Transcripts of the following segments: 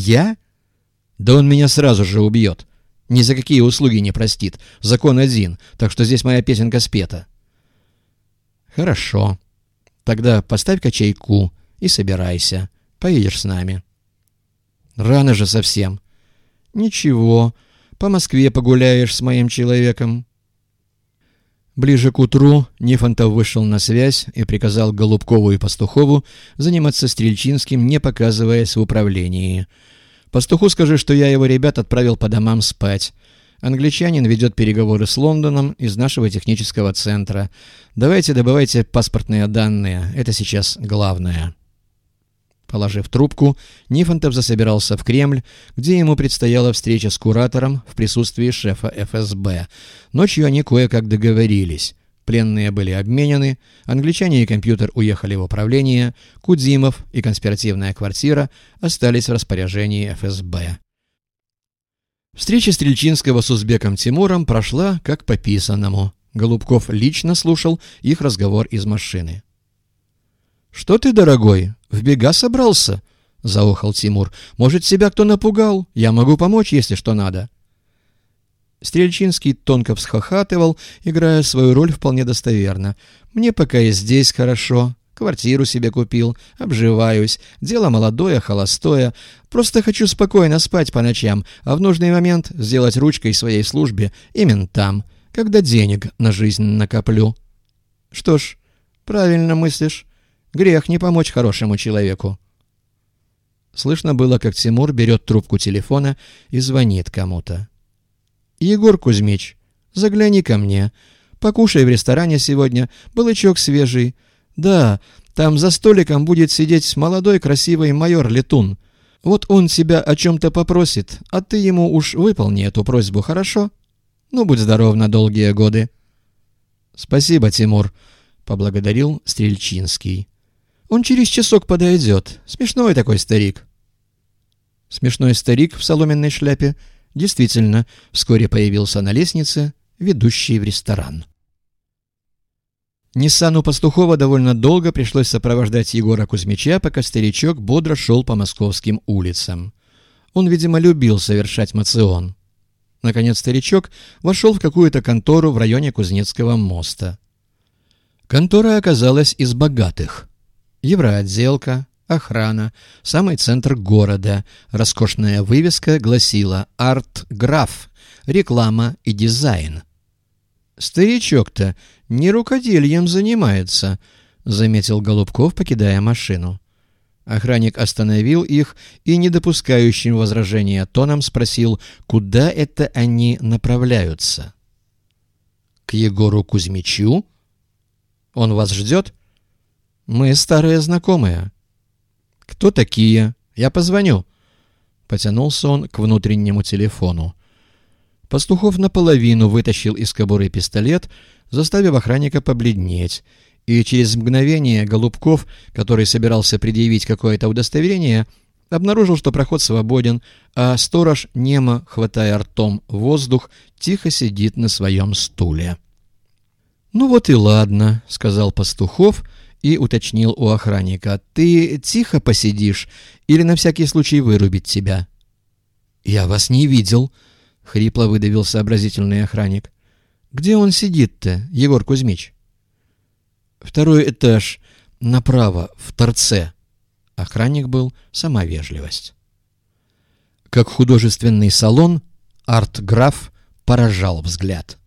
«Я? Да он меня сразу же убьет. Ни за какие услуги не простит. Закон один, так что здесь моя песенка спета». «Хорошо. Тогда поставь-ка чайку и собирайся. Поедешь с нами». «Рано же совсем». «Ничего, по Москве погуляешь с моим человеком». Ближе к утру Нифонтов вышел на связь и приказал Голубкову и Пастухову заниматься Стрельчинским, не показываясь в управлении. «Пастуху скажи, что я его ребят отправил по домам спать. Англичанин ведет переговоры с Лондоном из нашего технического центра. Давайте добывайте паспортные данные, это сейчас главное». Положив трубку, Нифонтов засобирался в Кремль, где ему предстояла встреча с куратором в присутствии шефа ФСБ. Ночью они кое-как договорились. Пленные были обменены, англичане и компьютер уехали в управление, Кудзимов и конспиративная квартира остались в распоряжении ФСБ. Встреча Стрельчинского с узбеком Тимуром прошла как по писанному. Голубков лично слушал их разговор из машины. «Что ты, дорогой, в бега собрался?» — заохал Тимур. «Может, себя кто напугал? Я могу помочь, если что надо». Стрельчинский тонко всхохатывал, играя свою роль вполне достоверно. «Мне пока и здесь хорошо. Квартиру себе купил, обживаюсь. Дело молодое, холостое. Просто хочу спокойно спать по ночам, а в нужный момент сделать ручкой своей службе именно там, когда денег на жизнь накоплю». «Что ж, правильно мыслишь. Грех не помочь хорошему человеку. Слышно было, как Тимур берет трубку телефона и звонит кому-то. «Егор Кузьмич, загляни ко мне. Покушай в ресторане сегодня, балычок свежий. Да, там за столиком будет сидеть молодой красивый майор Летун. Вот он тебя о чем-то попросит, а ты ему уж выполни эту просьбу, хорошо? Ну, будь здоров на долгие годы». «Спасибо, Тимур», — поблагодарил Стрельчинский. Он через часок подойдет. Смешной такой старик». Смешной старик в соломенной шляпе действительно вскоре появился на лестнице, ведущей в ресторан. Ниссану Пастухова довольно долго пришлось сопровождать Егора Кузьмича, пока старичок бодро шел по московским улицам. Он, видимо, любил совершать мацион. Наконец старичок вошел в какую-то контору в районе Кузнецкого моста. Контора оказалась из богатых. Евроотделка, охрана, самый центр города. Роскошная вывеска гласила «Арт-граф», реклама и дизайн. «Старичок-то не рукоделием занимается», — заметил Голубков, покидая машину. Охранник остановил их и, не допускающим возражения тоном, спросил, куда это они направляются. «К Егору Кузьмичу? Он вас ждет?» «Мы старые знакомые». «Кто такие? Я позвоню». Потянулся он к внутреннему телефону. Пастухов наполовину вытащил из кобуры пистолет, заставив охранника побледнеть, и через мгновение Голубков, который собирался предъявить какое-то удостоверение, обнаружил, что проход свободен, а сторож, немо хватая ртом воздух, тихо сидит на своем стуле. «Ну вот и ладно», — сказал Пастухов, — и уточнил у охранника. «Ты тихо посидишь или на всякий случай вырубить тебя?» «Я вас не видел», — хрипло выдавил сообразительный охранник. «Где он сидит-то, Егор Кузьмич?» «Второй этаж, направо, в торце». Охранник был сама вежливость. Как художественный салон, арт-граф поражал взгляд.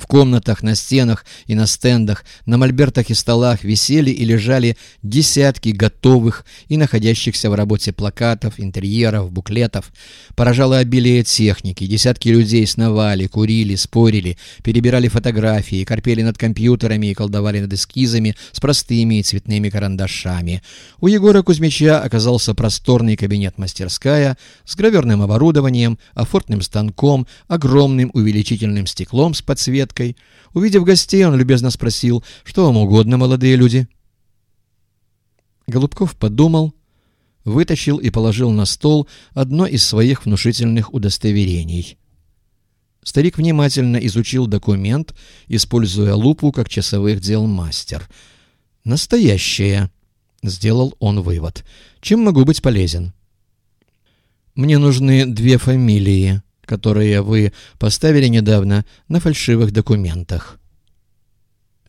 В комнатах, на стенах и на стендах, на мольбертах и столах висели и лежали десятки готовых и находящихся в работе плакатов, интерьеров, буклетов. Поражало обилие техники, десятки людей сновали, курили, спорили, перебирали фотографии, корпели над компьютерами и колдовали над эскизами с простыми и цветными карандашами. У Егора Кузьмича оказался просторный кабинет-мастерская с граверным оборудованием, афортным станком, огромным увеличительным стеклом с подсветкой, веткой. Увидев гостей, он любезно спросил, что вам угодно, молодые люди. Голубков подумал, вытащил и положил на стол одно из своих внушительных удостоверений. Старик внимательно изучил документ, используя лупу как часовых дел мастер. «Настоящее», — сделал он вывод. «Чем могу быть полезен?» Мне нужны две фамилии, которые вы поставили недавно на фальшивых документах.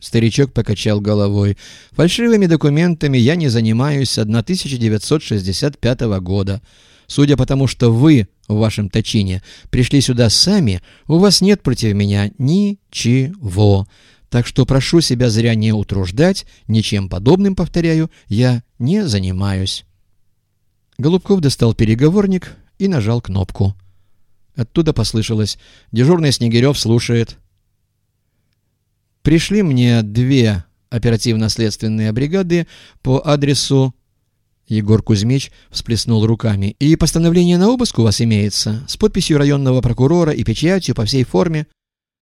Старичок покачал головой. «Фальшивыми документами я не занимаюсь с 1965 года. Судя по тому, что вы в вашем точине пришли сюда сами, у вас нет против меня ничего. Так что прошу себя зря не утруждать, ничем подобным, повторяю, я не занимаюсь». Голубков достал переговорник и нажал кнопку. Оттуда послышалось «Дежурный Снегирев слушает». Пришли мне две оперативно-следственные бригады по адресу... Егор Кузьмич всплеснул руками. «И постановление на обыск у вас имеется, с подписью районного прокурора и печатью по всей форме».